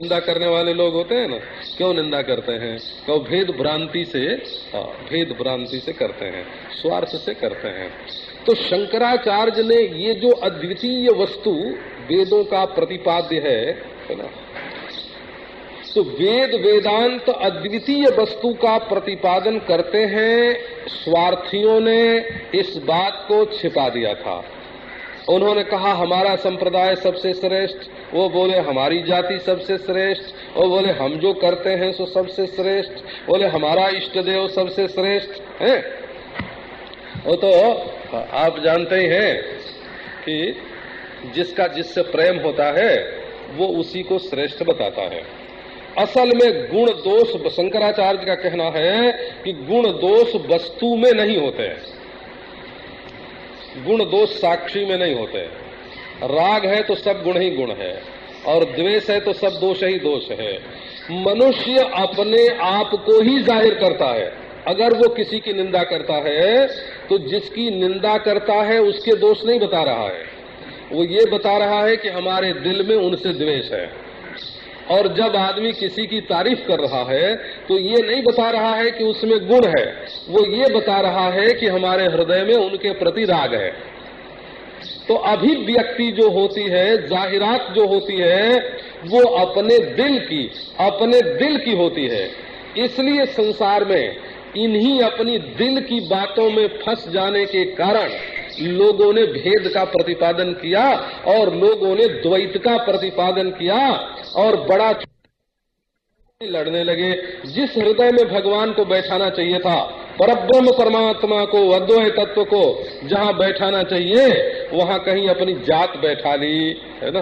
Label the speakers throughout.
Speaker 1: निंदा करने वाले लोग होते हैं ना क्यों निंदा करते हैं? क्यों भेद भ्रांति से हाँ, भेद भ्रांति से करते हैं स्वार्थ से करते हैं। तो शंकराचार्य ने ये जो अद्वितीय वस्तु वेदों का प्रतिपाद्य है है ना? तो वेद वेदांत अद्वितीय वस्तु का प्रतिपादन करते हैं स्वार्थियों ने इस बात को छिपा दिया था। उन्होंने कहा, हमारा संप्रदाय सबसे श्रेष्ठ। वो बोले, हमारी जाति सबसे श्रेष्ठ। वो बोले, हम जो करते हैं सो सबसे श्रेष्ठ। बोले, हमारा इष्ट देव सबसे श्रेष्ठ। है? वो तो आप जानते ही हैं कि जिसका जिससे प्रेम होता है, वो उसी को श्रेष्ठ बताता है। असल में गुण दोष शंकराचार्य का कहना है कि गुण दोष वस्तु में नहीं होते गुण दोष साक्षी में नहीं होते। राग है तो सब गुण ही गुण है, और द्वेष है तो सब दोष ही दोष है। मनुष्य अपने आप को ही ज़ाहिर करता है। अगर वो किसी की निंदा करता है तो जिसकी निंदा करता है, उसके दोष नहीं बता रहा है। वो ये बता रहा है कि हमारे दिल में उनसे द्वेष है। और जब आदमी किसी की तारीफ़ कर रहा है तो ये नहीं बता रहा है कि उसमें गुण है। वो ये बता रहा है कि हमारे हृदय में उनके प्रति राग है। तो अभिव्यक्ति जो होती है, जाहिरात जो होती है, वो अपने दिल की, अपने दिल की होती है। इसलिए संसार में इन्हीं अपनी दिल की बातों में फंस जाने के कारण लोगों ने भेद का प्रतिपादन किया और लोगों ने द्वैत का प्रतिपादन किया और बड़ा लड़ने लगे। जिस हृदय में भगवान को बैठाना चाहिए था, परब्रह्म परमात्मा को, अद्वैत तत्व को, जहाँ बैठाना चाहिए, वहाँ कहीं अपनी जात बैठा ली, है ना?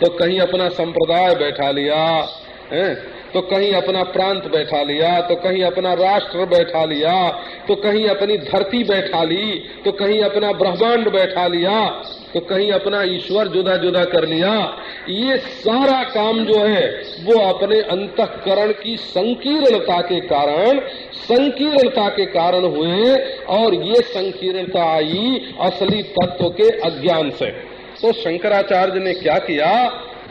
Speaker 1: तो कहीं अपना संप्रदाय बैठा लिया, है? तो कहीं अपना प्रांत बैठा लिया तो कहीं अपना राष्ट्र बैठा लिया तो कहीं अपनी धरती बैठा ली तो कहीं अपना ब्रह्मांड बैठा लिया तो कहीं अपना ईश्वर जुदा जुदा कर लिया। ये सारा काम जो है वो अपने अंतकरण की संकीर्णता के कारण संकीर्णता के कारण हुए और ये संकीर्णता आई असली तत्व के अज्ञान से। तो शंकराचार्य ने क्या किया?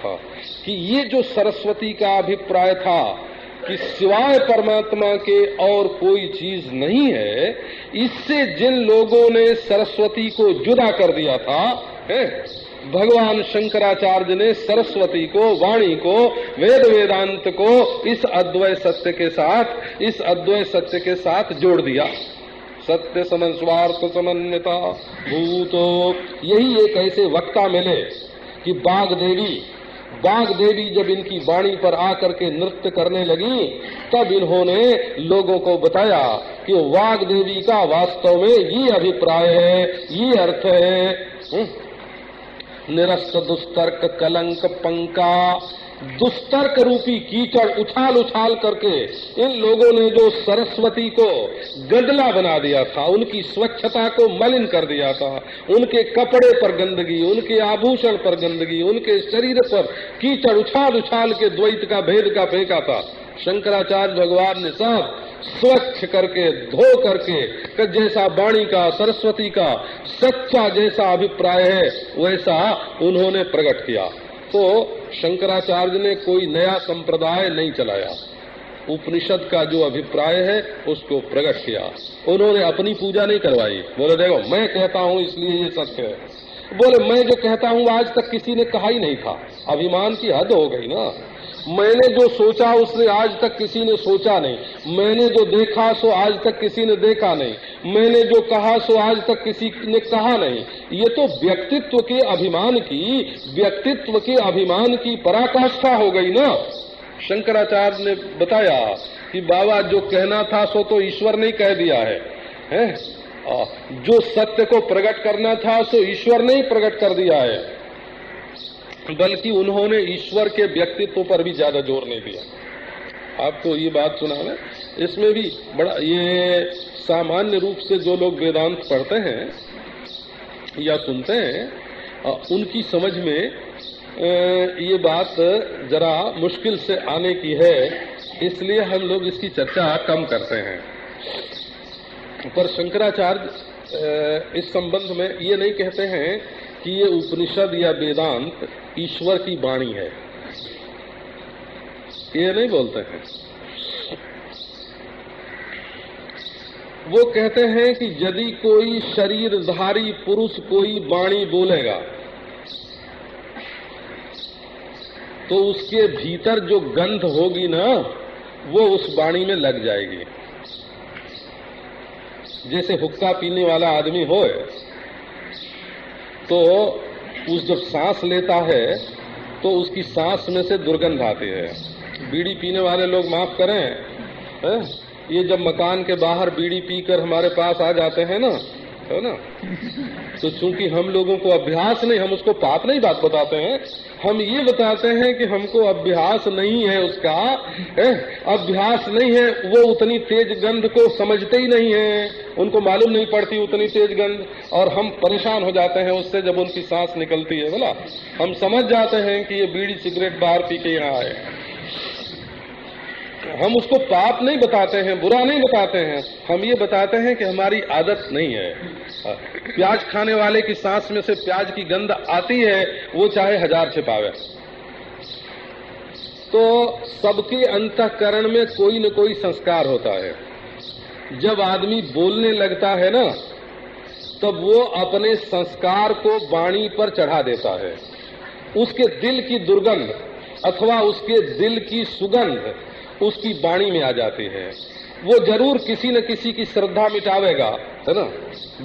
Speaker 1: हाँ, कि ये जो सरस्वती का अभिप्राय था कि सिवाय परमात्मा के और कोई चीज़ नहीं है, इससे जिन लोगों ने सरस्वती को जुदा कर दिया था, है, भगवान शंकराचार्य ने सरस्वती को, वाणी को, वेद वेदांत को इस अद्वय सत्य के साथ, इस अद्वय सत्य के साथ जोड़ दिया। सत्य समन स्वार्थ समन्वता, भूतो। यही एक ऐसे वक्ता मिले कि बाघ देवी बाघ देवी जब इनकी वाणी पर आकर के नृत्य करने लगी, तब इन्होंने लोगों को बताया कि वाघ देवी का वास्तव में ये अभिप्राय है, ये अर्थ है हम्म। निरस्त दुस्तर्क कलंक पंका दुस्तर्क रूपी कीचड़ उछाल उछाल करके इन लोगों ने जो सरस्वती को गदला बना दिया था, उनकी स्वच्छता को मलिन कर दिया था, उनके कपड़े पर गंदगी, उनके आभूषण पर गंदगी, उनके शरीर पर कीचड़ उछाल उछाल के द्वैत का भेद का फेंका था। शंकराचार्य भगवान ने सब स्वच्छ करके, धो करके जैसा वाणी का, सरस्वती का सच्चा जैसा अभिप्राय है, वैसा उन्होंने प्रकट किया। तो शंकराचार्य ने कोई नया संप्रदाय नहीं चलाया। उपनिषद का जो अभिप्राय है, उसको प्रकट किया। उन्होंने अपनी पूजा नहीं करवाई। बोले, देखो, मैं कहता हूँ, इसलिए ये सत्य है। बोले मैं जो कहता हूँ आज तक किसी ने कहा ही नहीं था। अभिमान की हद हो गई ना। मैंने जो सोचा उसने आज तक किसी ने सोचा नहीं। मैंने जो देखा सो आज तक किसी ने देखा नहीं। मैंने जो कहा सो आज तक किसी ने कहा नहीं। ये तो व्यक्तित्व के अभिमान की व्यक्तित्व के अभिमान की पराकाष्ठा हो गई ना। शंकराचार्य ने बताया कि बाबा जो कहना था सो तो ईश्वर ने कह दिया है, है? जो सत्य को प्रकट करना था, सो ईश्वर ने ही प्रकट कर दिया है। बल्कि उन्होंने ईश्वर के व्यक्तित्व पर भी ज़्यादा ज़ोर नहीं दिया। आपको ये बात सुना है। इसमें भी बड़ा, ये सामान्य रूप से जो लोग वेदांत पढ़ते हैं या सुनते हैं उनकी समझ में ये बात जरा मुश्किल से आने की है, इसलिए हम लोग इसकी चर्चा कम करते हैं। पर शंकराचार्य इस संबंध में ये नहीं कहते हैं कि ये उपनिषद या वेदांत ईश्वर की वाणी है। ये नहीं बोलते हैं। वो कहते हैं कि यदि कोई शरीरधारी पुरुष कोई वाणी बोलेगा तो उसके भीतर जो गंध होगी ना, वो उस वाणी में लग जाएगी। जैसे हुक्का पीने वाला आदमी हो तो उस जब सांस लेता है तो उसकी सांस में से दुर्गंध आती है बीड़ी पीने वाले लोग माफ़ करें, है? ये जब मकान के बाहर बीड़ी पीकर हमारे पास आ जाते हैं ना है ना? तो चूँकि हम लोगों को अभ्यास नहीं, हम उसको पाप नहीं बात बताते हैं, हम ये बताते हैं कि हमको अभ्यास नहीं है उसका, है? अभ्यास नहीं है, वो उतनी तेज गंध को समझते ही नहीं है। उनको मालूम नहीं पड़ती उतनी तेज गंध, और हम परेशान हो जाते हैं उससे जब उनकी सांस निकलती है, बोला। हम समझ जाते हैं कि ये बीड़ी सिगरेट बाहर पी के यहाँ आए। हम उसको पाप नहीं बताते हैं, बुरा नहीं बताते हैं। हम ये बताते हैं कि हमारी आदत नहीं है। प्याज खाने वाले की सांस में से प्याज की गंध आती है, वो चाहे हज़ार छिपावे। तो सबके अंतकरण में कोई न कोई संस्कार होता है। जब आदमी बोलने लगता है ना, तब वो अपने संस्कार को वाणी पर चढ़ा देता है। उसके दिल की दुर्गंध अथवा उसके दिल की सुगंध उसकी वाणी में आ जाती है। वो ज़रूर किसी न किसी की श्रद्धा मिटावेगा है ना?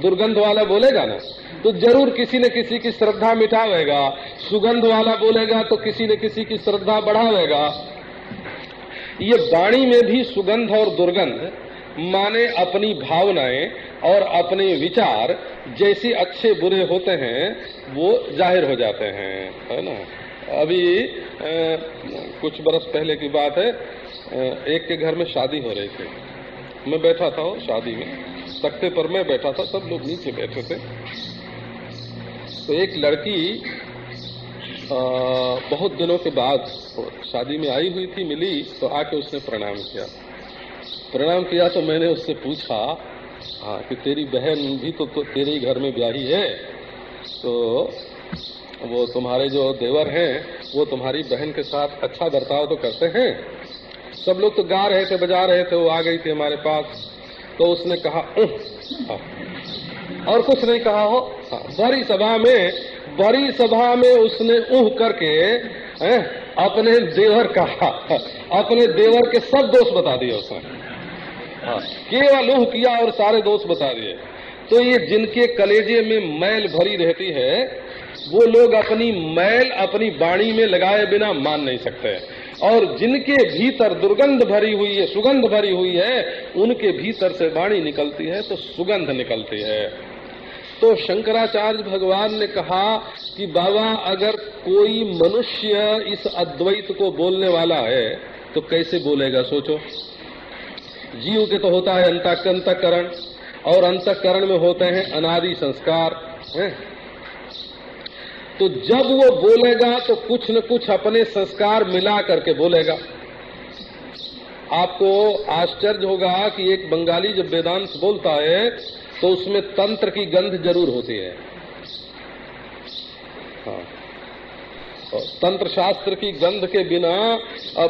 Speaker 1: दुर्गंध वाला बोलेगा ना? तो ज़रूर किसी न किसी की श्रद्धा मिटावेगा। सुगंध वाला बोलेगा तो किसी न किसी की श्रद्धा बढ़ावेगा। ये वाणी में भी सुगंध और दुर्गंध माने अपनी भावनाएँ और अपने विचार जैसे अच्छे बुरे होते हैं वो ज़ाहिर हो जाते हैं है ना? अभी ए, कुछ बरस पहले की बात है एक के घर में शादी हो रही थी। मैं बैठा था शादी में तख्ते पर मैं बैठा था सब लोग नीचे बैठे थे। तो एक लड़की आ, बहुत दिनों के बाद शादी में आई हुई थी मिली तो आके उसने प्रणाम किया। प्रणाम किया तो मैंने उससे पूछा हाँ कि तेरी बहन भी तो, तो तेरे ही घर में ब्याही है? तो वो तुम्हारे जो देवर हैं वो तुम्हारी बहन के साथ अच्छा बर्ताव तो करते हैं? सब लोग तो गा रहे थे बजा रहे थे वो आ गई थी हमारे पास। तो उसने कहा हाँ। और कुछ नहीं कहा हो हाँ, बड़ी सभा में बड़ी सभा में उसने उह करके है, अपने देवर कहा अपने देवर के सब दोष बता दिए उसने। हाँ, केवल उह किया और सारे दोष बता दिए। तो ये जिनके कलेजे में मैल भरी रहती है वो लोग अपनी मैल अपनी बाणी में लगाए बिना मान नहीं सकते। और जिनके भीतर दुर्गंध भरी हुई है, सुगंध भरी हुई है, उनके भीतर से वाणी निकलती है तो सुगंध निकलती है तो शंकराचार्य भगवान ने कहा कि बाबा, अगर कोई मनुष्य इस अद्वैत को बोलने वाला है तो कैसे बोलेगा, सोचो जीव के तो होता है अंतकरण, और अंतकरण में होते हैं अनादि संस्कार, है? तो जब वो बोलेगा तो कुछ न कुछ अपने संस्कार मिला करके बोलेगा। आपको आश्चर्य होगा कि एक बंगाली जब वेदांत बोलता है तो उसमें तंत्र की गंध ज़रूर होती है। हाँ। तंत्र शास्त्र की गंध के बिना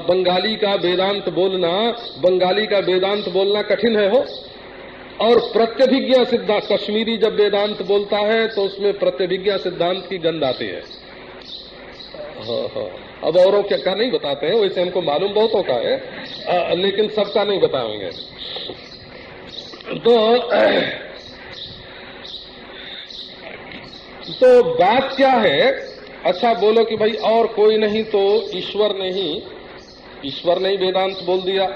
Speaker 1: बंगाली का वेदांत बोलना, बंगाली का वेदांत बोलना कठिन है हो। और प्रत्यभिज्ञा सिद्धांत कश्मीरी जब वेदांत बोलता है तो उसमें प्रत्यभिज्ञा सिद्धांत की गंध आती है। हाँ, हाँ। अब औरों क्या का नहीं बताते हैं वैसे हमको मालूम बहुतों का है आ, लेकिन सबका नहीं बताएँगे। तो तो बात क्या है? अच्छा बोलो कि भाई और कोई नहीं तो ईश्वर नहीं। ईश्वर ने ही वेदांत बोल दिया।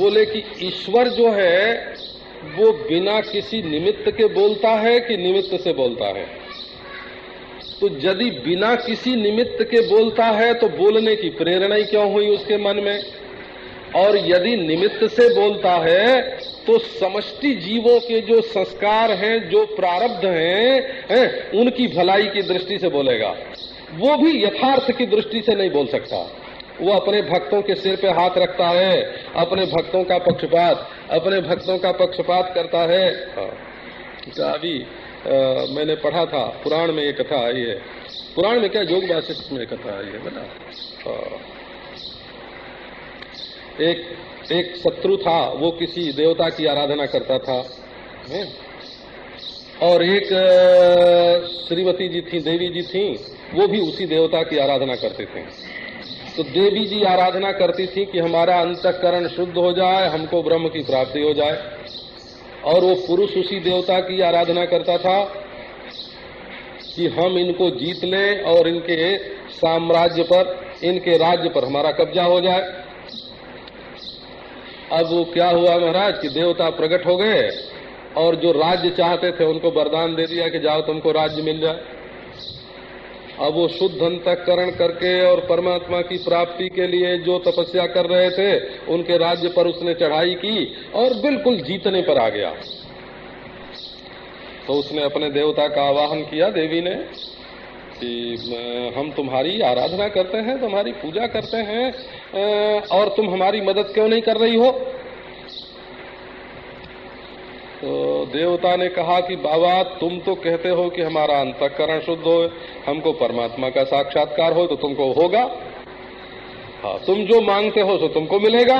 Speaker 1: बोले कि ईश्वर जो है, वो बिना किसी निमित्त के बोलता है कि निमित्त से बोलता है? तो यदि बिना किसी निमित्त के बोलता है तो बोलने की प्रेरणा ही क्यों हुई उसके मन में? और यदि निमित्त से बोलता है तो समष्टि जीवों के जो संस्कार हैं, जो प्रारब्ध हैं हैं, उनकी भलाई की दृष्टि से बोलेगा। वो भी यथार्थ की दृष्टि से नहीं बोल सकता। वो अपने भक्तों के सिर पे हाथ रखता है, अपने भक्तों का पक्षपात, अपने भक्तों का पक्षपात करता है। हाँ। तो अभी मैंने पढ़ा था, पुराण में ये कथा आई है। पुराण में क्या योग वाशिष्ठ में कथा आई है बना एक एक शत्रु था, वो किसी देवता की आराधना करता था, है? और एक श्रीमती जी थी, देवी जी थी, वो भी उसी देवता की आराधना करते थे। तो देवी जी आराधना करती थी कि हमारा अंतकरण शुद्ध हो जाए, हमको ब्रह्म की प्राप्ति हो जाए। और वो पुरुष उसी देवता की आराधना करता था कि हम इनको जीत लें और इनके साम्राज्य पर, इनके राज्य पर हमारा कब्जा हो जाए। अब वो क्या हुआ महाराज कि देवता प्रकट हो गए और जो राज्य चाहते थे उनको वरदान दे दिया कि जाओ तुमको राज्य मिल जाए। अब वो शुद्ध अंतकरण करके और परमात्मा की प्राप्ति के लिए जो तपस्या कर रहे थे, उनके राज्य पर उसने चढ़ाई की और बिल्कुल जीतने पर आ गया। तो उसने अपने देवता का आवाहन किया, देवी ने, कि हम तुम्हारी आराधना करते हैं, तुम्हारी पूजा करते हैं और तुम हमारी मदद क्यों नहीं कर रही हो? तो देवता ने कहा कि बाबा, तुम तो कहते हो कि हमारा अंतकरण शुद्ध हो, हमको परमात्मा का साक्षात्कार हो तो तुमको होगा। हाँ तुम जो मांगते हो तो तुमको मिलेगा,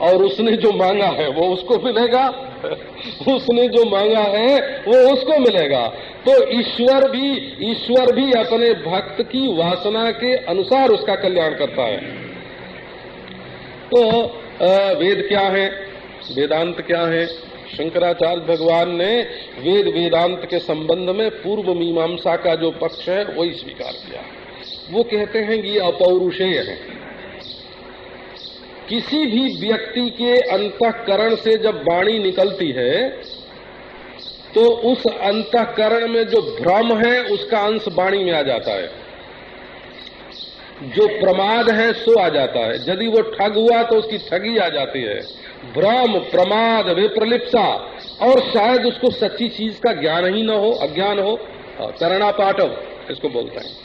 Speaker 1: और उसने जो मांगा है वो उसको मिलेगा। उसने जो मांगा है वो उसको मिलेगा। तो ईश्वर भी ईश्वर भी अपने भक्त की वासना के अनुसार उसका कल्याण करता है। तो वेद क्या है? वेदांत क्या है? शंकराचार्य भगवान ने वेद वेदांत के संबंध में पूर्व मीमांसा का जो पक्ष है, वही स्वीकार किया। वो कहते हैं कि अपौरुषेय है। किसी भी व्यक्ति के अंतकरण से जब वाणी निकलती है तो उस अंतकरण में जो भ्रम है, उसका अंश वाणी में आ जाता है। जो प्रमाद है, सो आ जाता है। यदि वो ठग हुआ तो उसकी ठगी आ जाती है। भ्रम प्रमाद, विप्रलिप्सा, और शायद उसको सच्ची चीज़ का ज्ञान ही न हो, अज्ञान हो। करणा पाठव इसको बोलते हैं।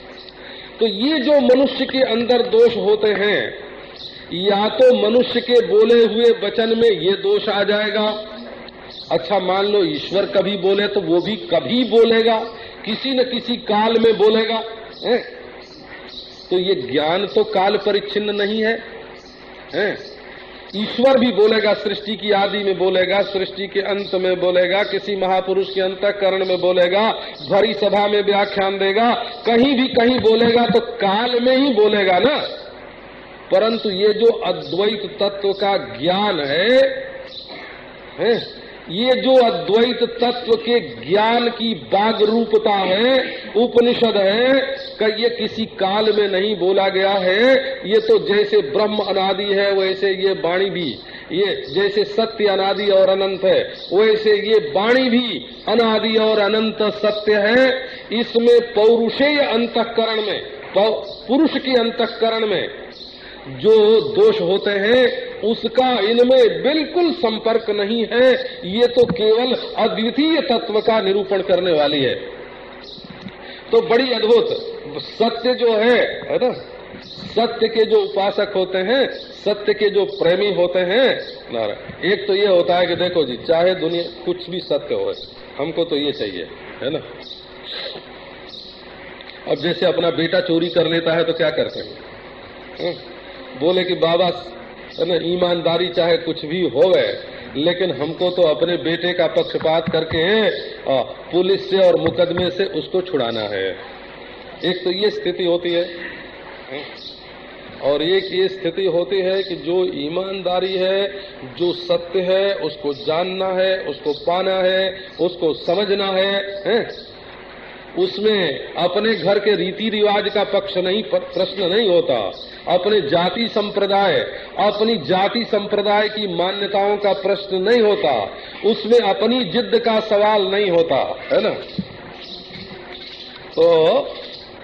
Speaker 1: तो ये जो मनुष्य के अंदर दोष होते हैं, या तो मनुष्य के बोले हुए वचन में ये दोष आ जाएगा। अच्छा मान लो ईश्वर कभी बोले तो वो भी कभी बोलेगा, किसी न किसी काल में बोलेगा, है? तो ये ज्ञान तो काल परिच्छिन्न नहीं है? ईश्वर भी बोलेगा सृष्टि की आदि में बोलेगा सृष्टि के अंत में बोलेगा किसी महापुरुष के अंतकरण में बोलेगा भरी सभा में व्याख्यान देगा कहीं भी कहीं बोलेगा तो काल में ही बोलेगा ना परंतु ये जो अद्वैत तत्व का ज्ञान है, है ये जो अद्वैत तत्व के ज्ञान की बाग रूपता है, उपनिषद है कि ये किसी काल में नहीं बोला गया है। ये तो जैसे ब्रह्म अनादि है, वैसे ये वाणी भी। ये जैसे सत्य अनादि और अनंत है, वैसे ये वाणी भी अनादि और अनंत सत्य है। इसमें पौरुषेय अंतकरण में पुरुष के अंतकरण में जो दोष होते हैं, उसका इनमें बिल्कुल संपर्क नहीं है। ये तो केवल अद्वितीय तत्व का निरूपण करने वाली है। तो बड़ी अद्भुत। सत्य जो है है ना? सत्य के जो उपासक होते हैं, सत्य के जो प्रेमी होते हैं नारा एक तो ये होता है कि देखो जी, चाहे दुनिया कुछ भी सत्य हो, हमको तो ये चाहिए, है ना? अब जैसे अपना बेटा चोरी कर लेता है तो क्या करते हैं? हाँ? बोले कि बाबा ना ईमानदारी चाहे कुछ भी होवे लेकिन हमको तो अपने बेटे का पक्षपात करके पुलिस से और मुकदमे से उसको छुड़ाना है एक तो ये स्थिति होती है और एक ये स्थिति होती है कि जो ईमानदारी है जो सत्य है उसको जानना है उसको पाना है उसको समझना है, है? उसमें अपने घर के रीति रिवाज का पक्ष नहीं प्रश्न नहीं होता। अपने जाति संप्रदाय, अपनी जाति संप्रदाय की मान्यताओं का प्रश्न नहीं होता। उसमें अपनी जिद्द का सवाल नहीं होता, है ना? तो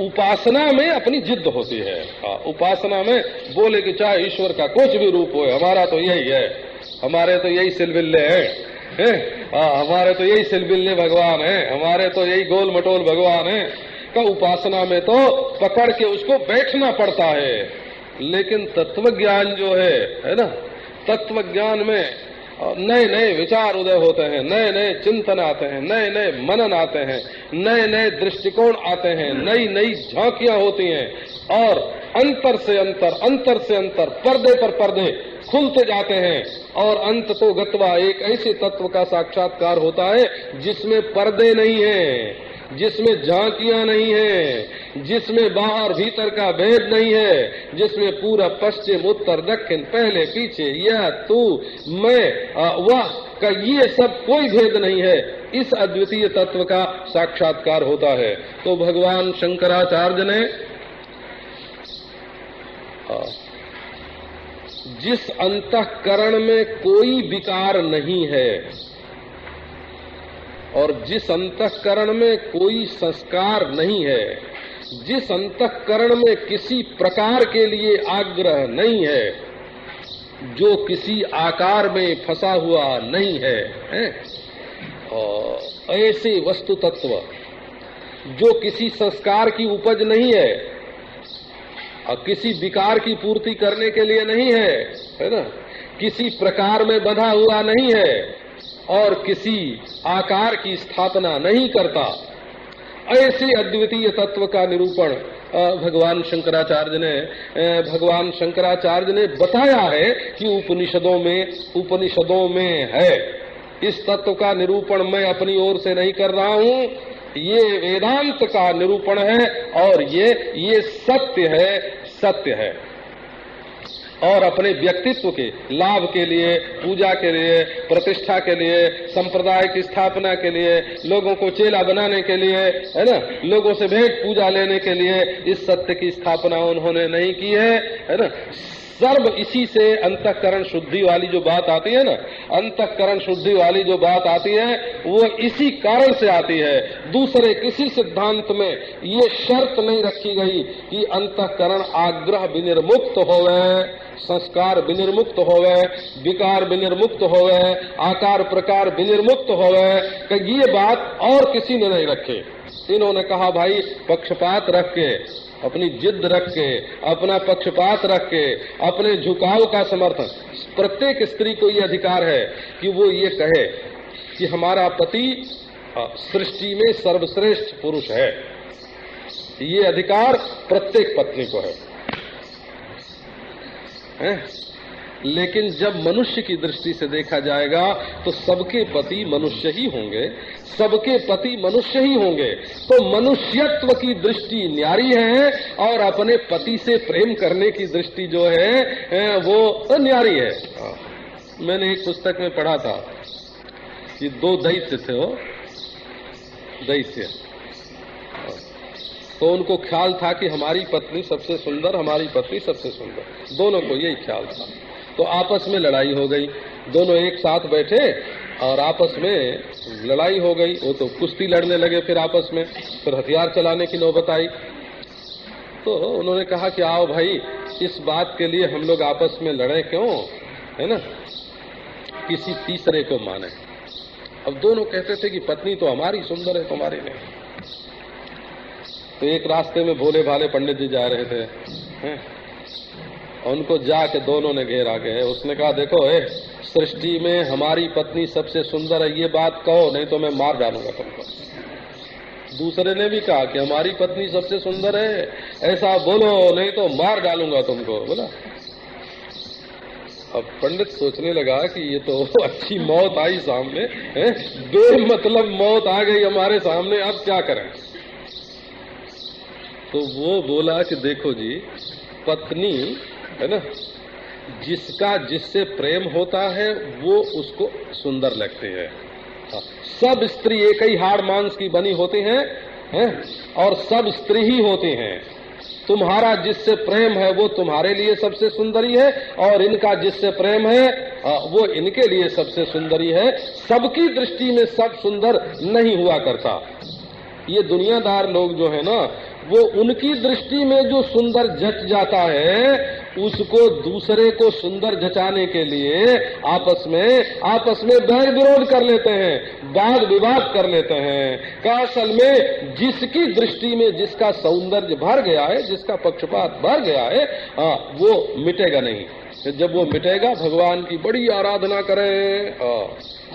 Speaker 1: उपासना में अपनी जिद्द होती है। हाँ उपासना में बोले कि चाहे ईश्वर का कुछ भी रूप हो हमारा तो यही है। हमारे तो यही सिलविल्ले हैं। हाँ? हमारे तो यही सिलबिल्ले भगवान है। हमारे तो यही गोल मटोल भगवान है। का उपासना में तो पकड़ के उसको बैठना पड़ता है। लेकिन तत्व ज्ञान जो है है ना? तत्व ज्ञान में नए नए विचार उदय होते हैं नए नए चिंतन आते हैं नए नए मनन आते हैं नए नए दृष्टिकोण आते हैं नई नई झांकियाँ होती हैं। और अंतर से अंतर अंतर से अंतर, पर्दे पर पर्दे खुलते जाते हैं। और अंत तो गतवा एक ऐसे तत्व का साक्षात्कार होता है जिसमें पर्दे नहीं है, जिसमें झांकियाँ नहीं है, जिसमें बाहर भीतर का भेद नहीं है, जिसमें पूरा पश्चिम, उत्तर, दक्षिण, पहले, पीछे, यह, तू, मैं वह का ये सब कोई भेद नहीं है। इस अद्वितीय तत्व का साक्षात्कार होता है। तो भगवान शंकराचार्य ने जिस अंतकरण में कोई विकार नहीं है और जिस अंतकरण में कोई संस्कार नहीं है जिस अंतकरण में किसी प्रकार के लिए आग्रह नहीं है जो किसी आकार में फंसा हुआ नहीं है, है? और ऐसे वस्तु तत्व जो किसी संस्कार की उपज नहीं है और किसी विकार की पूर्ति करने के लिए नहीं है है ना? किसी प्रकार में बधा हुआ नहीं है और किसी आकार की स्थापना नहीं करता। ऐसे अद्वितीय तत्व का निरूपण भगवान शंकराचार्य ने भगवान शंकराचार्य ने बताया है कि उपनिषदों में उपनिषदों में है। इस तत्व का निरूपण मैं अपनी ओर से नहीं कर रहा हूँ। ये वेदांत का निरूपण है और ये ये सत्य है सत्य है। और अपने व्यक्तित्व के लाभ के लिए, पूजा के लिए, प्रतिष्ठा के लिए, संप्रदाय की स्थापना के लिए, लोगों को चेला बनाने के लिए, है ना? लोगों से भेंट पूजा लेने के लिए, इस सत्य की स्थापना उन्होंने नहीं की है है ना? सर्व इसी से अंतकरण शुद्धि वाली जो बात आती है ना, अंतकरण शुद्धि वाली जो बात आती है, वो इसी कारण से आती है। दूसरे किसी सिद्धांत में ये शर्त नहीं रखी गई कि अंतकरण आग्रह विनिर्मुक्त हो गए संस्कार विनिर्मुक्त हो गए विकार विनिर्मुक्त हो गए आकार प्रकार विनिर्मुक्त हो गए ये बात और किसी ने नहीं रखे। इन्होंने कहा भाई पक्षपात रख के अपनी जिद रख के अपना पक्षपात रख के अपने झुकाव का समर्थन। प्रत्येक स्त्री को ये अधिकार है कि वो ये कहे कि हमारा पति सृष्टि में सर्वश्रेष्ठ पुरुष है। ये अधिकार प्रत्येक पत्नी को है, है? लेकिन जब मनुष्य की दृष्टि से देखा जाएगा तो सबके पति मनुष्य ही होंगे। सबके पति मनुष्य ही होंगे। तो मनुष्यत्व की दृष्टि न्यारी है, और अपने पति से प्रेम करने की दृष्टि जो है वो न्यारी है। मैंने एक पुस्तक में पढ़ा था कि दो दैत्य थे वो। दैत्य। तो उनको ख्याल था कि हमारी पत्नी सबसे सुंदर, हमारी पत्नी सबसे सुंदर। दोनों को यही ख्याल था। तो आपस में लड़ाई हो गई। दोनों एक साथ बैठे और आपस में लड़ाई हो गई। वो तो कुश्ती लड़ने लगे फिर आपस में, फिर हथियार चलाने की नौबत आई। तो उन्होंने कहा कि आओ भाई, इस बात के लिए हम लोग आपस में लड़े क्यों? है ना? किसी तीसरे को माने। अब दोनों कहते थे कि पत्नी तो हमारी सुंदर है तुम्हारी नहीं तो एक रास्ते में भोले भाले पंडित जी जा रहे थे। हैं? उनको जाके दोनों ने घेरा के उसने कहा, देखो, ए, सृष्टि में हमारी पत्नी सबसे सुंदर है, ये बात कहो, नहीं तो मैं मार डालूँगा तुमको। दूसरे ने भी कहा कि हमारी पत्नी सबसे सुंदर है, ऐसा बोलो, नहीं तो मार डालूँगा तुमको, बोला। अब पंडित सोचने लगा कि ये तो अच्छी मौत आई सामने है बे मतलब मौत आ गई हमारे सामने, अब क्या करें? तो वो बोला कि देखो जी, पत्नी है ना? जिसका जिससे प्रेम होता है वो उसको सुंदर लगते हैं। हाँ, सब स्त्री एक ही हाड़ मांस की बनी होती हैं है? और सब स्त्री ही होती हैं। तुम्हारा जिससे प्रेम है वो तुम्हारे लिए सबसे सुंदरी है और इनका जिससे प्रेम है वो इनके लिए सबसे सुंदरी है। सबकी दृष्टि में सब सुंदर नहीं हुआ करता। ये दुनियादार लोग जो है ना वो उनकी दृष्टि में जो सुंदर जच जाता है उसको दूसरे को सुंदर जचाने के लिए आपस में आपस में बैर विरोध कर लेते हैं वाद विवाद कर लेते हैं। का असल में जिसकी दृष्टि में जिसका सौंदर्य भर गया है जिसका पक्षपात भर गया है आ, वो मिटेगा नहीं। जब वो मिटेगा, भगवान की बड़ी आराधना करें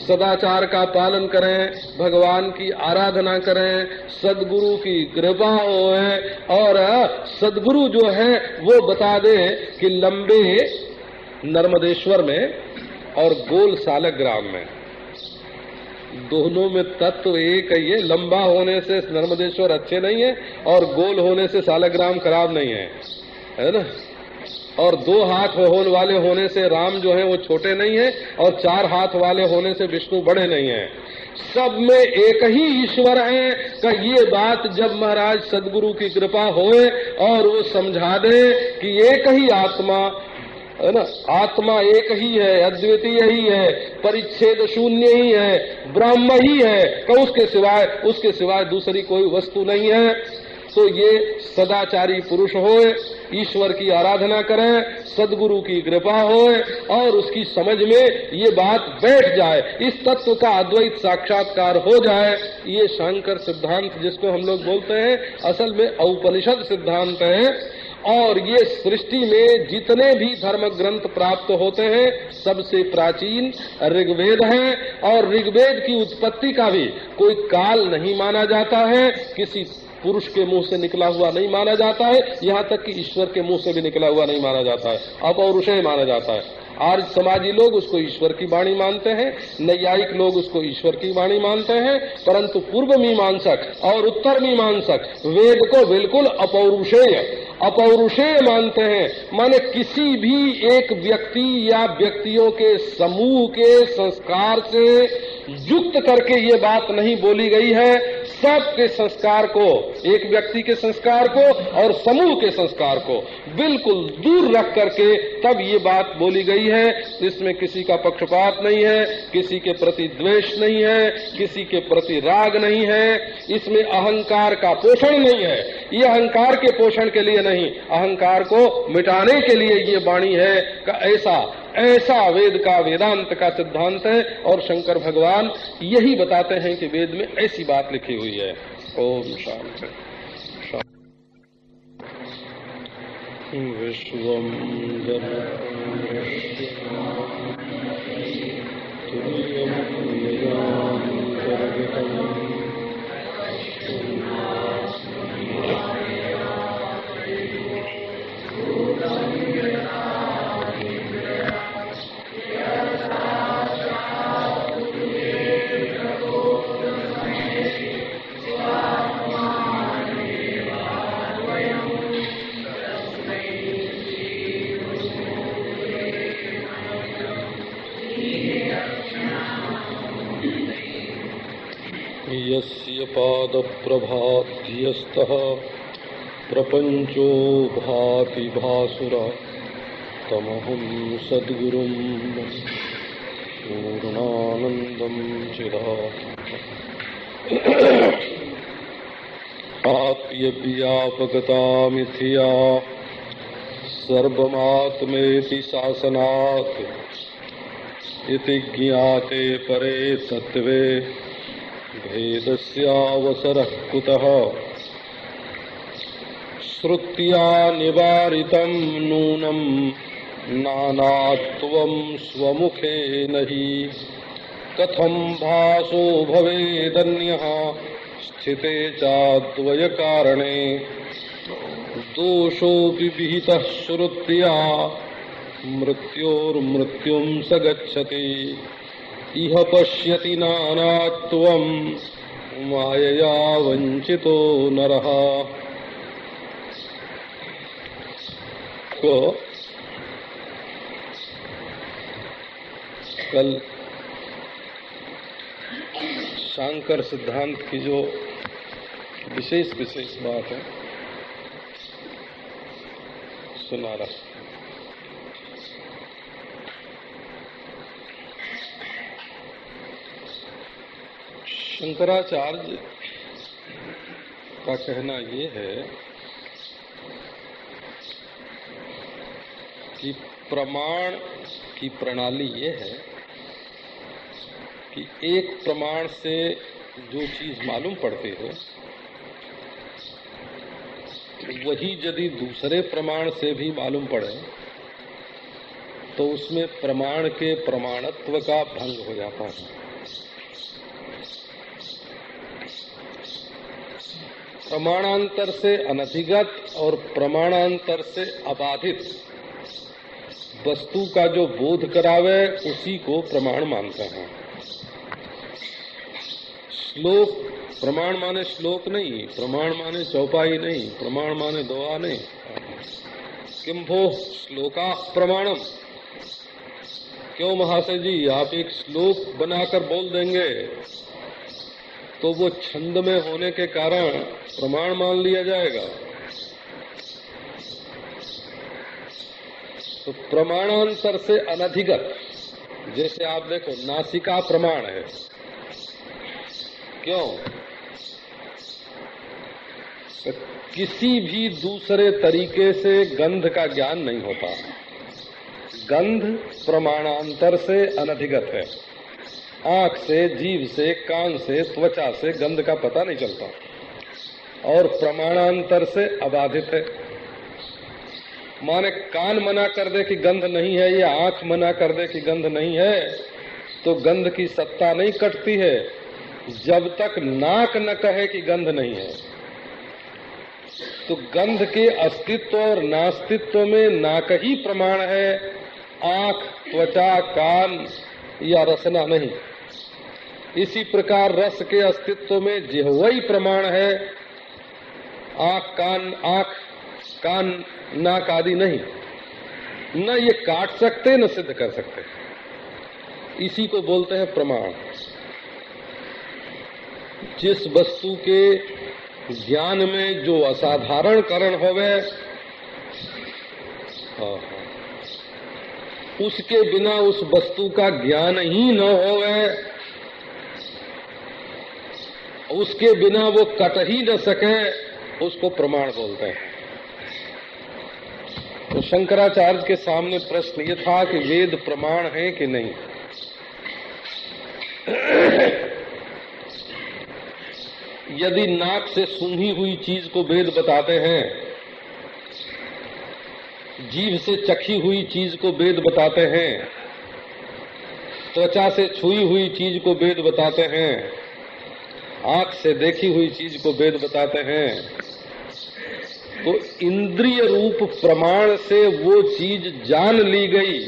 Speaker 1: सदाचार का पालन करें, भगवान की आराधना करें, सदगुरु की कृपा हो और सदगुरु जो है, वो बता दे कि लंबे नर्मदेश्वर में और गोल सालक ग्राम में, दोनों में तत्व एक है ये लंबा होने से नर्मदेश्वर अच्छे नहीं है और गोल होने से सालग्राम खराब नहीं है। है ना? और दो हाथ होने वाले होने से राम जो है वो छोटे नहीं है और चार हाथ वाले होने से विष्णु बड़े नहीं है। सब में एक ही ईश्वर है का ये बात जब महाराज सदगुरु की कृपा होए और वो समझा दे कि एक ही आत्मा, है ना, आत्मा एक ही है, अद्वितीय ही है, परिच्छेद शून्य ही है, ब्रह्म ही है का उसके सिवाय उसके सिवाय दूसरी कोई वस्तु नहीं है। तो ये सदाचारी पुरुष होए, ईश्वर की आराधना करें, सदगुरु की कृपा हो और उसकी समझ में ये बात बैठ जाए, इस तत्व का अद्वैत साक्षात्कार हो जाए। ये शंकर सिद्धांत जिसको हम लोग बोलते हैं, असल में औपनिषद सिद्धांत है, और ये सृष्टि में जितने भी धर्म ग्रंथ प्राप्त होते हैं, सबसे प्राचीन ऋग्वेद है, और ऋग्वेद की उत्पत्ति का भी कोई काल नहीं माना जाता है, किसी पुरुष के मुँह से निकला हुआ नहीं माना जाता है, यहाँ तक कि ईश्वर के मुँह से भी निकला हुआ नहीं माना जाता है। अपौरुषय माना जाता है। आज समाजी लोग उसको ईश्वर की वाणी मानते हैं, नैयायिक लोग उसको ईश्वर की वाणी मानते हैं, परंतु पूर्व मीमांसक और उत्तर मीमांसक वेद को बिल्कुल अपौरुषेय अपौरुषेय मानते हैं। माने किसी भी एक व्यक्ति या व्यक्तियों के समूह के संस्कार से युक्त करके ये बात नहीं बोली गई है सबके संस्कार को, एक व्यक्ति के संस्कार को और समूह के संस्कार को बिल्कुल दूर रख करके तब ये बात बोली गई है। इसमें किसी का पक्षपात नहीं है, किसी के प्रति द्वेष नहीं है, किसी के प्रति राग नहीं है। इसमें अहंकार का पोषण नहीं है। ये अहंकार के पोषण के लिए नहीं, अहंकार को मिटाने के लिए ये वाणी है का ऐसा ऐसा वेद का वेदांत का सिद्धांत है और शंकर भगवान यही बताते हैं कि वेद में ऐसी बात लिखी हुई है। ओम शांति। विश्व पादप्रभाध्यस्तः प्रपञ्चो भाति भासुर तमहं सद्गुरुं पूर्णानन्दं चिदा आप्यव्यापकतामिथिया सर्वमात्मेति शासनात् इति ज्ञाते परे तत्त्वे भेदस्यावसरः कुतः? श्रुत्या निवारितं नूनम् नानात्वं स्वमुखेन हि कथं भासो भवेदन्यः, स्थिते चाद्वयकारणे। दोषोऽपि विहितः श्रुत्या, मृत्योर्मृत्युं स गच्छति। इह पश्यति नानात्वं। मायया वंचितो नरः। को? कल शांकर सिद्धांत की जो विशेष विशेष बात है, सुना रहा। शंकराचार्य का कहना ये है कि प्रमाण की प्रणाली ये है कि एक प्रमाण से जो चीज़ मालूम पड़ती है, वही यदि दूसरे प्रमाण से भी मालूम पड़े तो उसमें प्रमाण के प्रमाणत्व का भंग हो जाता है। प्रमाणांतर से अनधिगत और प्रमाणांतर से अबाधित वस्तु का जो बोध करावे, उसी को प्रमाण मानते हैं। श्लोक, प्रमाण माने श्लोक नहीं, प्रमाण माने चौपाई नहीं, प्रमाण माने दोआ नहीं। किम्भो श्लोका प्रमाणम। क्यों महाशय जी, आप एक श्लोक बनाकर बोल देंगे? तो वो छंद में होने के कारण प्रमाण मान लिया जाएगा। तो प्रमाणांतर से अनधिगत, जैसे आप देखो, नासिका प्रमाण है। क्यों? तो किसी भी दूसरे तरीके से गंध का ज्ञान नहीं होता। गंध प्रमाणांतर से अनधिगत है। आँख से जीव से, कान से, त्वचा से गंध का पता नहीं चलता। और प्रमाणांतर से अबाधित है। माने कान मना कर दे कि गंध नहीं है, या आँख मना कर दे कि गंध नहीं है तो गंध की सत्ता नहीं कटती है। जब तक नाक न कहे कि गंध नहीं है। तो गंध के अस्तित्व और नास्तित्व में नाक ही प्रमाण है, आँख, त्वचा, कान या रसना नहीं। इसी प्रकार रस के अस्तित्व में जिहवई प्रमाण है आँख, कान आँख, कान, नाक आदि नहीं। न ये काट सकते, न सिद्ध कर सकते। इसी को बोलते हैं प्रमाण। जिस वस्तु के ज्ञान में जो असाधारण करण होवे उसके बिना उस वस्तु का ज्ञान ही न होवे, उसके बिना वो कट ही न सके। उसको प्रमाण बोलते हैं। तो शंकराचार्य के सामने प्रश्न ये था कि वेद प्रमाण है कि नहीं? यदि नाक से सूंघी हुई चीज़ को वेद बताते हैं जीव से चखी हुई चीज़ को वेद बताते हैं, त्वचा से छुई हुई चीज़ को वेद बताते हैं, आँख से देखी हुई चीज़ को वेद बताते हैं तो इंद्रिय रूप प्रमाण से वो चीज़ जान ली गई।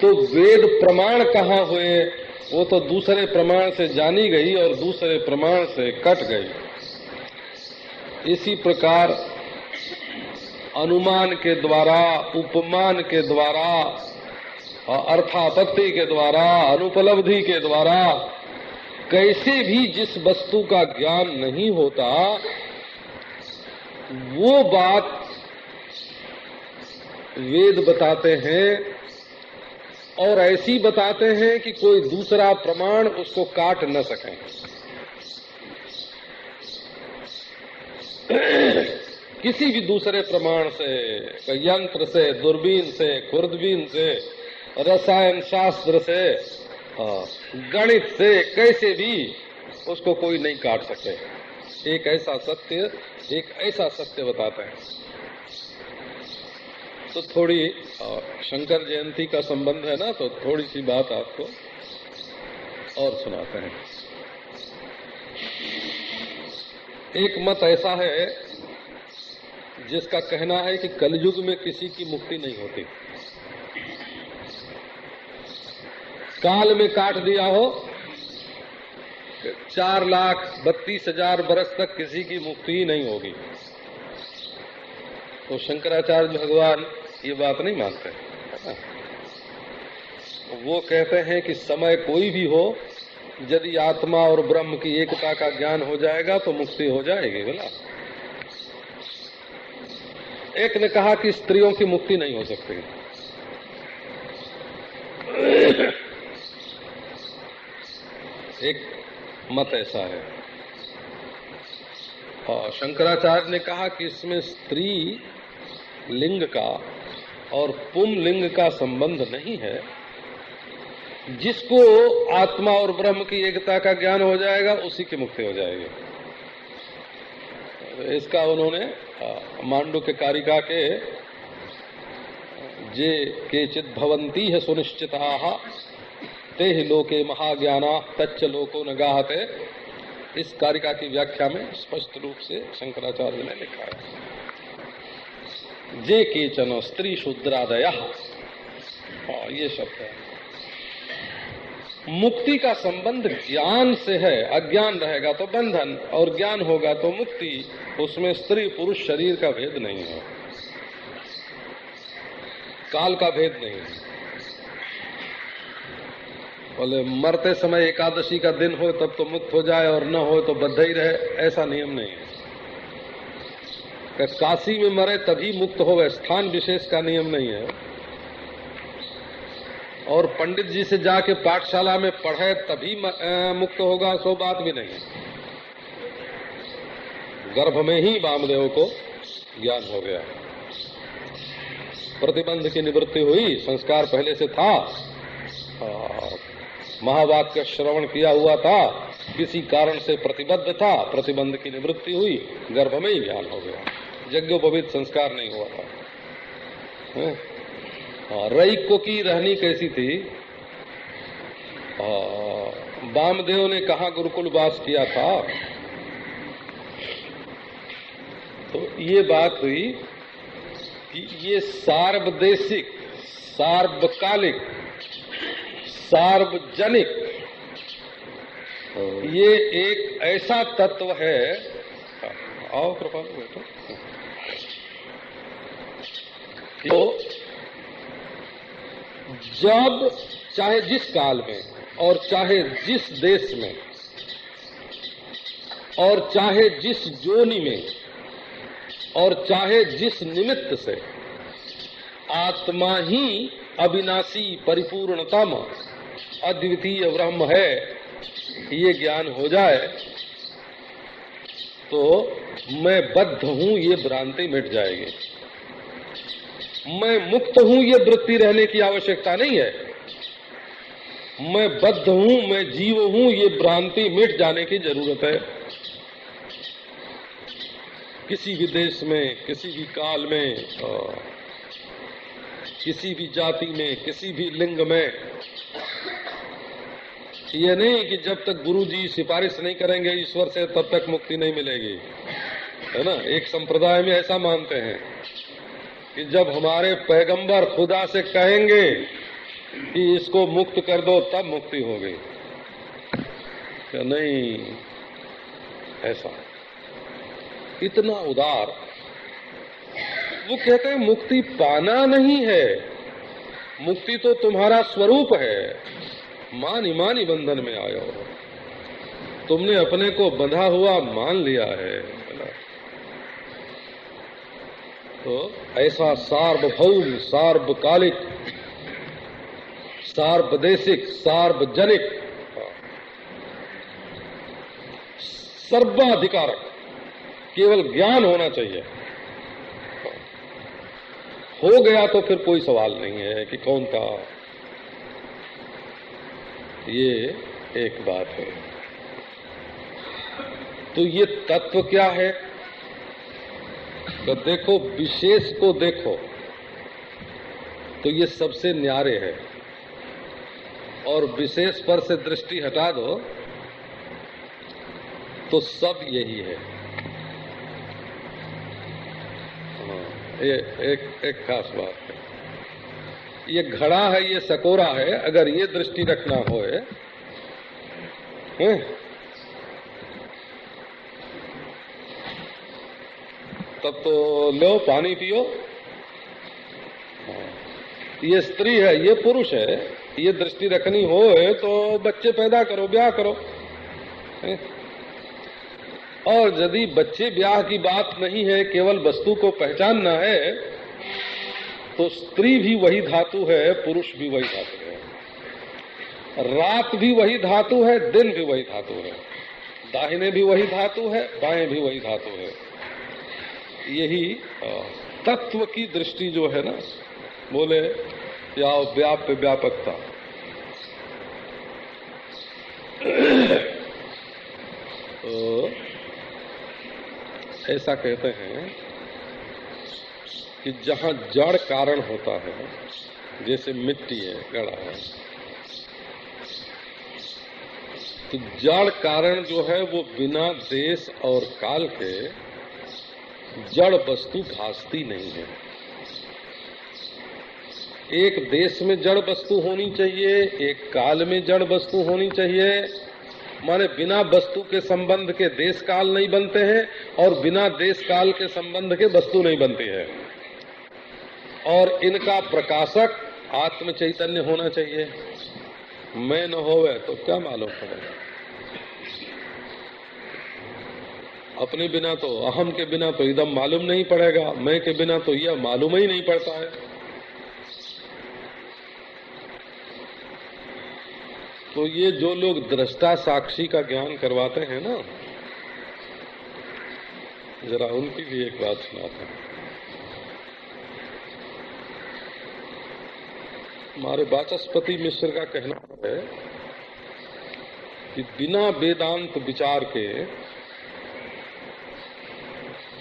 Speaker 1: तो वेद प्रमाण कहाँ हुए? वो तो दूसरे प्रमाण से जानी गई और दूसरे प्रमाण से कट गई। इसी प्रकार अनुमान के द्वारा, उपमान के द्वारा अर्थापत्ति के द्वारा, अनुपलब्धि के द्वारा कैसे भी जिस वस्तु का ज्ञान नहीं होता, वो बात वेद बताते हैं और ऐसी बताते हैं कि कोई दूसरा प्रमाण उसको काट न सके। किसी भी दूसरे प्रमाण से, यंत्र से, दूरबीन से, खुर्दबीन से, रसायन शास्त्र से गणित से कैसे भी उसको कोई नहीं काट सकते एक ऐसा सत्य, एक ऐसा सत्य बताते हैं। तो थोड़ी शंकर जयंती का संबंध है ना तो थोड़ी सी बात आपको और सुनाते हैं। एक मत ऐसा है, जिसका कहना है कि कलयुग में किसी की मुक्ति नहीं होती। काल में काट दिया हो, चार लाख बत्तीस हज़ार बरस तक किसी की मुक्ति ही नहीं होगी। तो शंकराचार्य भगवान ये बात नहीं मानते। वो कहते हैं कि समय कोई भी हो, यदि आत्मा और ब्रह्म की एकता का ज्ञान हो जाएगा तो मुक्ति हो जाएगी, बोला। एक ने कहा कि स्त्रियों की मुक्ति नहीं हो सकती। एक मत ऐसा है। और शंकराचार्य ने कहा कि इसमें स्त्री लिंग का और पुम लिंग का संबंध नहीं है। जिसको आत्मा और ब्रह्म की एकता का ज्ञान हो जाएगा, उसी की मुक्ति हो जाएगी। इसका उन्होंने मांडू के कारिका के जे केचित भवंती है सुनिश्चिता। ते ही लोके महाज्ञाना तच्च लोको न गाहते। इस कारिका की व्याख्या में स्पष्ट रूप से शंकराचार्य ने लिखा है। जे केचन स्त्री शूद्रादय। हाँ, ये शब्द है। मुक्ति का संबंध ज्ञान से है अज्ञान रहेगा तो बंधन और ज्ञान होगा तो मुक्ति उसमें स्त्री पुरुष शरीर का भेद नहीं है। काल का भेद नहीं है। बोले मरते समय एकादशी का दिन हो, तब तो मुक्त हो जाए और न हो तो बद्ध ही रहे, ऐसा नियम नहीं है। काशी में मरे तभी मुक्त हो गए स्थान विशेष का नियम नहीं है। और पंडित जी से जाके पाठशाला में पढ़े, तभी मुक्त होगा, सो बात भी नहीं गर्भ में ही वामदेव को ज्ञान हो गया। प्रतिबंध की निवृत्ति हुई, संस्कार पहले से था। महावाक्य श्रवण किया हुआ था, किसी कारण से प्रतिबद्ध था, प्रतिबंध की निवृत्ति हुई, गर्भ में ही ज्ञान हो गया। यज्ञोपवित संस्कार नहीं हुआ था। रई को की रहनी कैसी थी? वामदेव ने कहा, गुरुकुल वास किया था। तो ये बात हुई कि ये सार्वदेशिक, सार्वकालिक सार्वजनिक। ये एक ऐसा तत्व है। आओ कृपा बैठो। तो जब, चाहे जिस काल में और चाहे जिस देश में और चाहे जिस जोनी में और चाहे जिस निमित्त से, आत्मा ही अविनाशी, परिपूर्णतम अद्वितीय ब्रह्म है, ये ज्ञान हो जाए तो मैं बद्ध हूँ, ये भ्रांति मिट जाएगी। मैं मुक्त हूँ, ये वृत्ति रहने की आवश्यकता नहीं है। मैं बद्ध हूँ, मैं जीव हूँ, ये भ्रांति मिट जाने की ज़रूरत है। किसी भी देश में, किसी भी काल में किसी भी जाति में, किसी भी लिंग में ये नहीं कि जब तक गुरु जी सिफारिश नहीं करेंगे, ईश्वर से तब तक मुक्ति नहीं मिलेगी। है ना? एक संप्रदाय में ऐसा मानते हैं कि जब हमारे पैगंबर खुदा से कहेंगे कि इसको मुक्त कर दो, तब मुक्ति होगी। क्या नहीं? ऐसा। इतना उदार। वो कहते हैं, मुक्ति पाना नहीं है। मुक्ति तो तुम्हारा स्वरूप है। मान ईमानी बंधन में आयो तुमने अपने को बंधा हुआ मान लिया है तो ऐसा सार्वभौम, सार्वकालिक, सार्वदेशिक, सार्वजनिक सर्वाधिकारक, केवल ज्ञान होना चाहिए। हो गया तो फिर कोई सवाल नहीं है कि कौन का ये एक बात है। तो ये तत्व क्या है? तो देखो विशेष को देखो तो ये सबसे न्यारे है। और विशेष पर से दृष्टि हटा दो तो सब यही है। हाँ, ये एक एक खास बात है। ये घड़ा है, ये सकोरा है, अगर ये दृष्टि रखना हो है? तब तो लो पानी पियो। ये स्त्री है, ये पुरुष है, ये दृष्टि रखनी हो तो बच्चे पैदा करो, ब्याह करो और यदि बच्चे ब्याह की बात नहीं है, केवल वस्तु को पहचानना है तो स्त्री भी वही धातु है, पुरुष भी वही धातु है। रात भी वही धातु है, दिन भी वही धातु है। दाहिने भी वही धातु है, बाएँ भी वही धातु है। यही तत्व की दृष्टि जो है ना, बोले, या व्याप्य व्यापकता। तो ऐसा कहते हैं कि जहाँ जड़ कारण होता है, जैसे मिट्टी है गड़ा है तो जड़ कारण जो है वो बिना देश और काल के जड़ वस्तु भासती नहीं है। एक देश में जड़ वस्तु होनी चाहिए, एक काल में जड़ वस्तु होनी चाहिए। माने बिना वस्तु के संबंध के देश काल नहीं बनते हैं और बिना देश काल के संबंध के वस्तु नहीं बनती है। और इनका प्रकाशक आत्म चैतन्य होना चाहिए। मैं न होवे तो क्या मालूम पड़ेगा अपने बिना तो अहम के बिना तो एकदम मालूम नहीं पड़ेगा। मैं के बिना तो यह मालूम ही नहीं पड़ता है। तो ये जो लोग दृष्टा साक्षी का ज्ञान करवाते हैं ना, जरा उनकी भी एक बात सुनाते हैं। हमारे वाचस्पति मिश्र का कहना है कि बिना वेदांत विचार के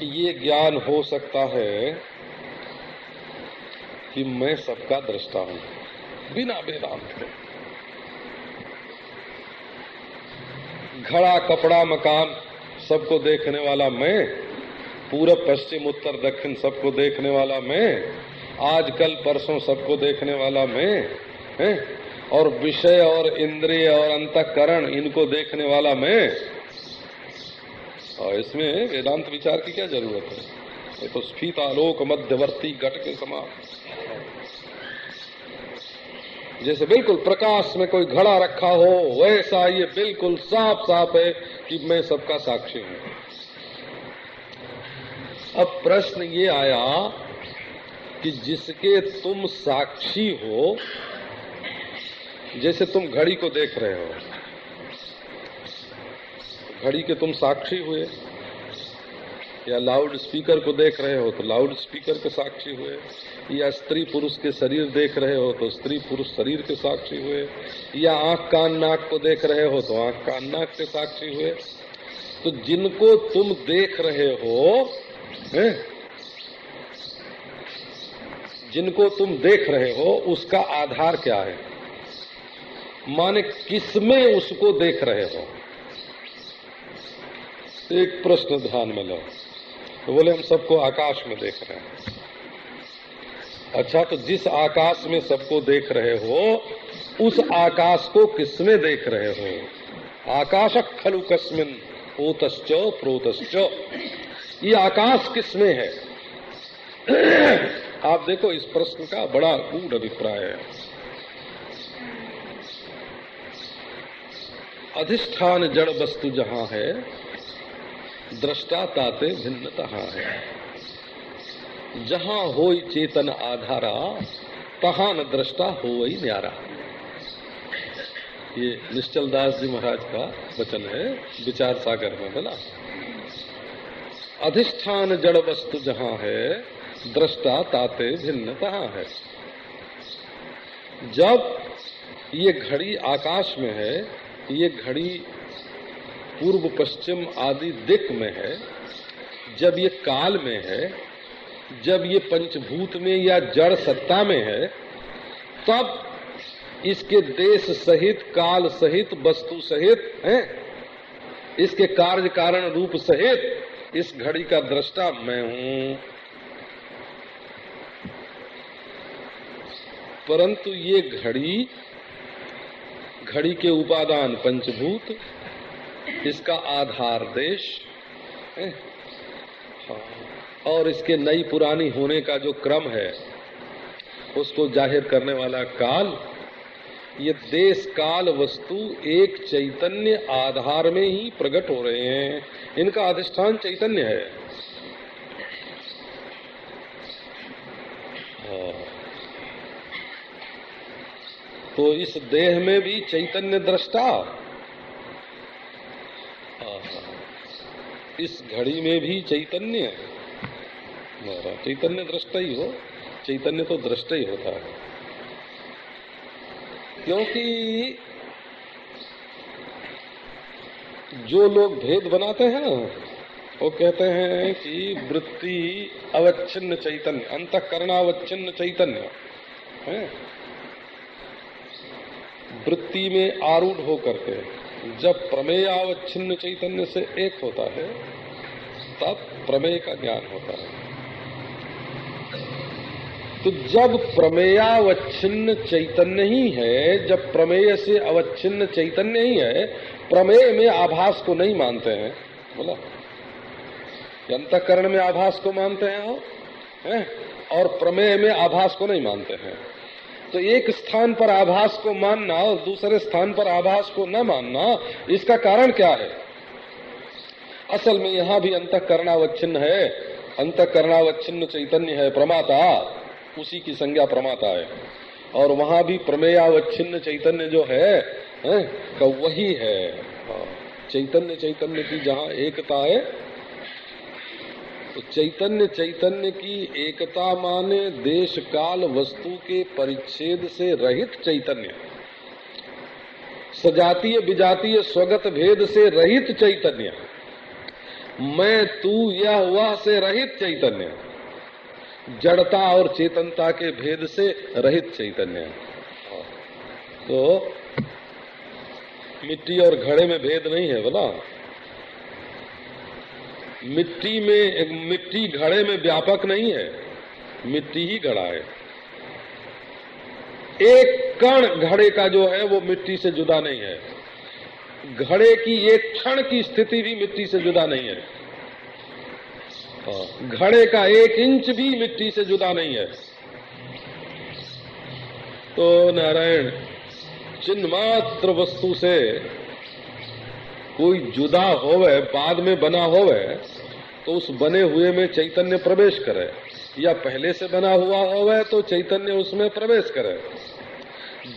Speaker 1: ये ज्ञान हो सकता है कि मैं सबका दृष्टा हूँ, बिना वेदांत के। घड़ा, कपड़ा, मकान, सबको देखने वाला मैं, पूरब, पश्चिम, उत्तर, दक्षिण, सबको देखने वाला मैं आज कल परसों सबको देखने वाला मैं, है? और विषय और इंद्रिय और अंतकरण इनको देखने वाला मैं। और इसमें वेदांत विचार की क्या ज़रूरत है? ये तो स्फीत आलोक मध्यवर्ती घट के समान। जैसे बिल्कुल प्रकाश में कोई घड़ा रखा हो, वैसा ये बिल्कुल साफ़ साफ़ है कि मैं सबका साक्षी हूँ। अब प्रश्न ये आया कि जिसके तुम साक्षी हो, जैसे तुम घड़ी को देख रहे हो घड़ी के तुम साक्षी हुए, या लाउड स्पीकर को देख रहे हो तो लाउड स्पीकर के साक्षी हुए, या स्त्री पुरुष के शरीर देख रहे हो तो स्त्री पुरुष शरीर के साक्षी हुए, या आँख कान नाक को देख रहे हो तो आँख कान नाक के साक्षी हुए तो जिनको तुम देख रहे हो, है? जिनको तुम देख रहे हो, उसका आधार क्या है? माने किसमें उसको देख रहे हो? एक प्रश्न ध्यान में लो। तो बोले, हम सबको आकाश में देख रहे हैं। अच्छा तो जिस आकाश में सबको देख रहे हो, उस आकाश को किसमें देख रहे हो? आकाश खलु कस्मिन ओतश्च प्रोतश्च। ये आकाश किसमें है? आप देखो, इस प्रश्न का बड़ा गूढ़ अभिप्राय है। अधिष्ठान जड़ वस्तु जहाँ है दृष्टा ताते भिन्नता है। जहाँ हो चेतन आधारा, तहा न दृष्टा हो वही न्यारा। ये निश्चल दास जी महाराज का वचन है, विचार सागर में बोला अधिष्ठान जड़ वस्तु जहाँ है दृष्टा ताते भिन्नता है। जब ये घड़ी आकाश में है, ये घड़ी पूर्व, पश्चिम आदि दिक में है, जब ये काल में है, जब ये पंचभूत में या जड़ सत्ता में है, तब इसके देश सहित, काल सहित, वस्तु सहित, है? इसके कार्य कारण रूप सहित, इस घड़ी का दृष्टा मैं हूँ। परंतु ये घड़ी घड़ी के उपादान पंचभूत, इसका आधार देश हाँ? और इसके नई पुरानी होने का जो क्रम है, उसको ज़ाहिर करने वाला काल, ये देश काल वस्तु एक चैतन्य आधार में ही प्रकट हो रहे हैं। इनका अधिष्ठान चैतन्य है। तो इस देह में भी चैतन्य दृष्टा। इस घड़ी में भी चैतन्य चैतन्य दृष्टा ही हो। चैतन्य तो दृष्टा ही होता है। क्योंकि जो लोग भेद बनाते हैं ना, वो कहते हैं कि वृत्ति अवच्छिन्न चैतन्य अंत अंतकरणावच्छिन्न चैतन्य। है? वृत्ति में आरूढ़ होकर के जब प्रमेय अवच्छिन्न चैतन्य से एक होता है, तब प्रमेय का ज्ञान होता है। तो जब प्रमेयावच्छिन्न चैतन्य ही है, जब प्रमेय से अवच्छिन्न चैतन्य ही है, प्रमेय में आभास को नहीं मानते हैं, बोला। अंतकरण में आभास को मानते हैं आप, है? और प्रमेय में आभास को नहीं मानते हैं। तो एक स्थान पर आभास को मानना और दूसरे स्थान पर आभास को न मानना इसका कारण क्या है? असल में यहाँ भी अंतकरणावच्छिन्न है। अंतकरणावच्छिन्न चैतन्य है प्रमाता। उसी की संज्ञा प्रमाता है। और वहाँ भी प्रमेयावच्छिन्न चैतन्य जो है, है का वही है। हाँ, चैतन्य चैतन्य की जहाँ एकता है तो चैतन्य चैतन्य की एकता माने देश काल वस्तु के परिच्छेद से रहित चैतन्य। सजातीय विजातीय स्वगत भेद से रहित चैतन्य। मैं, तू, यह, वह से रहित चैतन्य। जड़ता और चेतनता के भेद से रहित चैतन्य। तो मिट्टी और घड़े में भेद नहीं है, बोला। मिट्टी में मिट्टी घड़े में व्यापक नहीं है। मिट्टी ही घड़ा है। एक कण घड़े का जो है वो मिट्टी से जुदा नहीं है। घड़े की एक क्षण की स्थिति भी मिट्टी से जुदा नहीं है। हाँ, घड़े का एक इंच भी मिट्टी से जुदा नहीं है। तो नारायण चिन्ह मात्र वस्तु से कोई जुदा होवे, बाद में बना होवे तो उस बने हुए में चैतन्य प्रवेश करे। या पहले से बना हुआ होवे तो चैतन्य उसमें प्रवेश करे।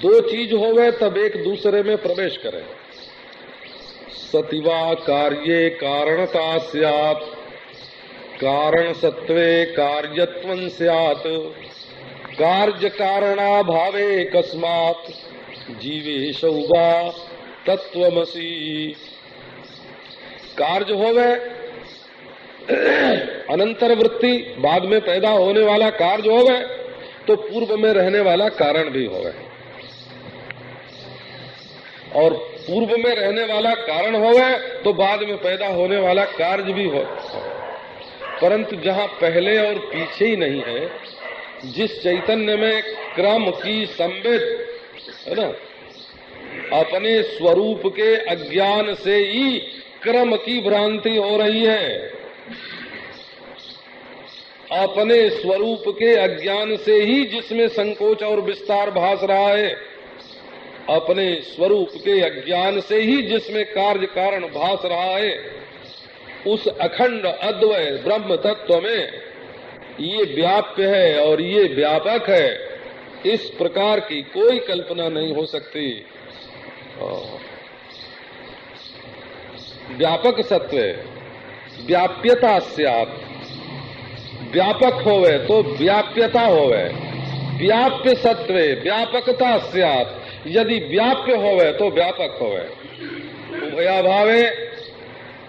Speaker 1: दो चीज़ होवे, तब एक दूसरे में प्रवेश करे। सतिवा कार्ये कारणता सियात, कारण सत्वे कार्यत्व सियात। कार्य कारणा भावे कस्मात, जीवेश तत्वमसी कार्य हो गए अनंतर वृत्ति बाद में पैदा होने वाला कार्य हो गए तो पूर्व में रहने वाला कारण भी हो गए और पूर्व में रहने वाला कारण हो गए तो बाद में पैदा होने वाला कार्य भी हो। परंतु जहाँ पहले और पीछे ही नहीं है, जिस चैतन्य में क्रम की संबित है ना, अपने स्वरूप के अज्ञान से ही क्रम की भ्रांति हो रही है। अपने स्वरूप के अज्ञान से ही जिसमें संकोच और विस्तार भास रहा है, अपने स्वरूप के अज्ञान से ही जिसमें कार्य कारण भास रहा है, उस अखंड अद्वय ब्रह्म तत्व में ये व्याप्य है और ये व्यापक है। इस प्रकार की कोई कल्पना नहीं हो सकती। व्यापक सत्व व्याप्यता सियात। व्यापक होवे तो व्याप्यता होवे। व्याप्य सत्व व्यापकता सियात। यदि व्याप्य होवे तो व्यापक होवे। उभया भावे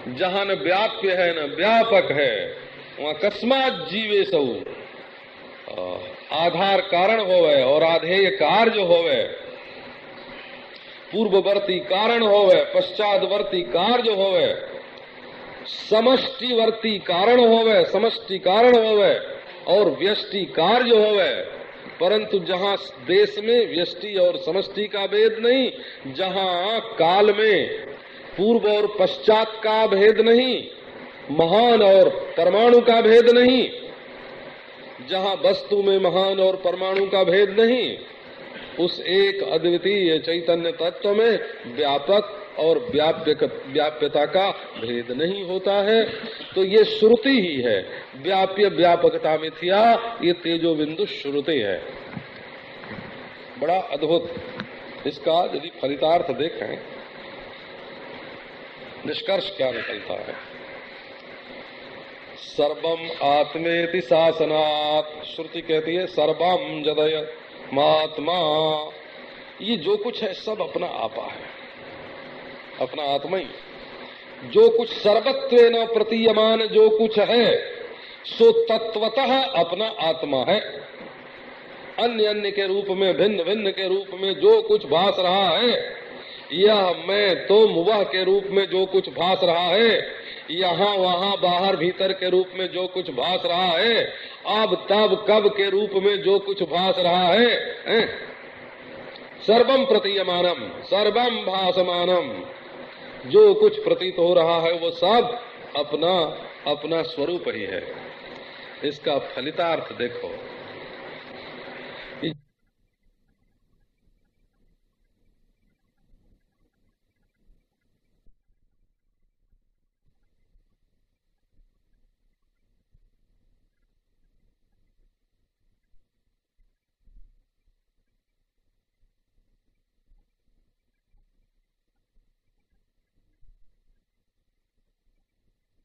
Speaker 1: जहाँ न व्याप्य है न व्यापक है, वहाँ अकस्मात जीवे सऊ। आधार कारण होवे और आधेय कार्य होवे। पूर्ववर्ती कारण होवे पश्चातवर्ती कार्य होवे, समष्टिवर्ती कारण होवे, समष्टि कारण होवे और व्यष्टि कार्य होवे, परंतु जहाँ देश में व्यष्टि और समष्टि का भेद नहीं, जहाँ काल में पूर्व और पश्चात का भेद नहीं, महान और परमाणु का भेद नहीं, जहाँ वस्तु में महान और परमाणु का भेद नहीं उस एक अद्वितीय चैतन्य तत्व में व्यापक और व्याप्य व्याप्यता का भेद नहीं होता है। तो ये श्रुति ही है। व्याप्य व्यापकता मिथ्या, ये तेजो बिंदु श्रुति है। बड़ा अद्भुत। इसका यदि फलितार्थ देखें, निष्कर्ष क्या निकलता है? सर्वम आत्मेति शासनात्। श्रुति कहती है, सर्वम जदय। महात्मा ये जो कुछ है, सब अपना आपा है। अपना आत्मा ही। जो कुछ सर्वत्व न प्रतीयमान, जो कुछ है, सो तत्वतः अपना आत्मा है। अन्य अन्य के रूप में, भिन्न भिन्न के रूप में जो कुछ भास रहा है, यह मैं तुम वह के रूप में जो कुछ भास रहा है यहाँ वहाँ बाहर भीतर के रूप में जो कुछ भास रहा है अब तब कब के रूप में जो कुछ भास रहा है, है? सर्वम प्रतीयमानम सर्वम भासमानम। जो कुछ प्रतीत हो रहा है वो सब अपना अपना स्वरूप ही है। इसका फलितार्थ देखो।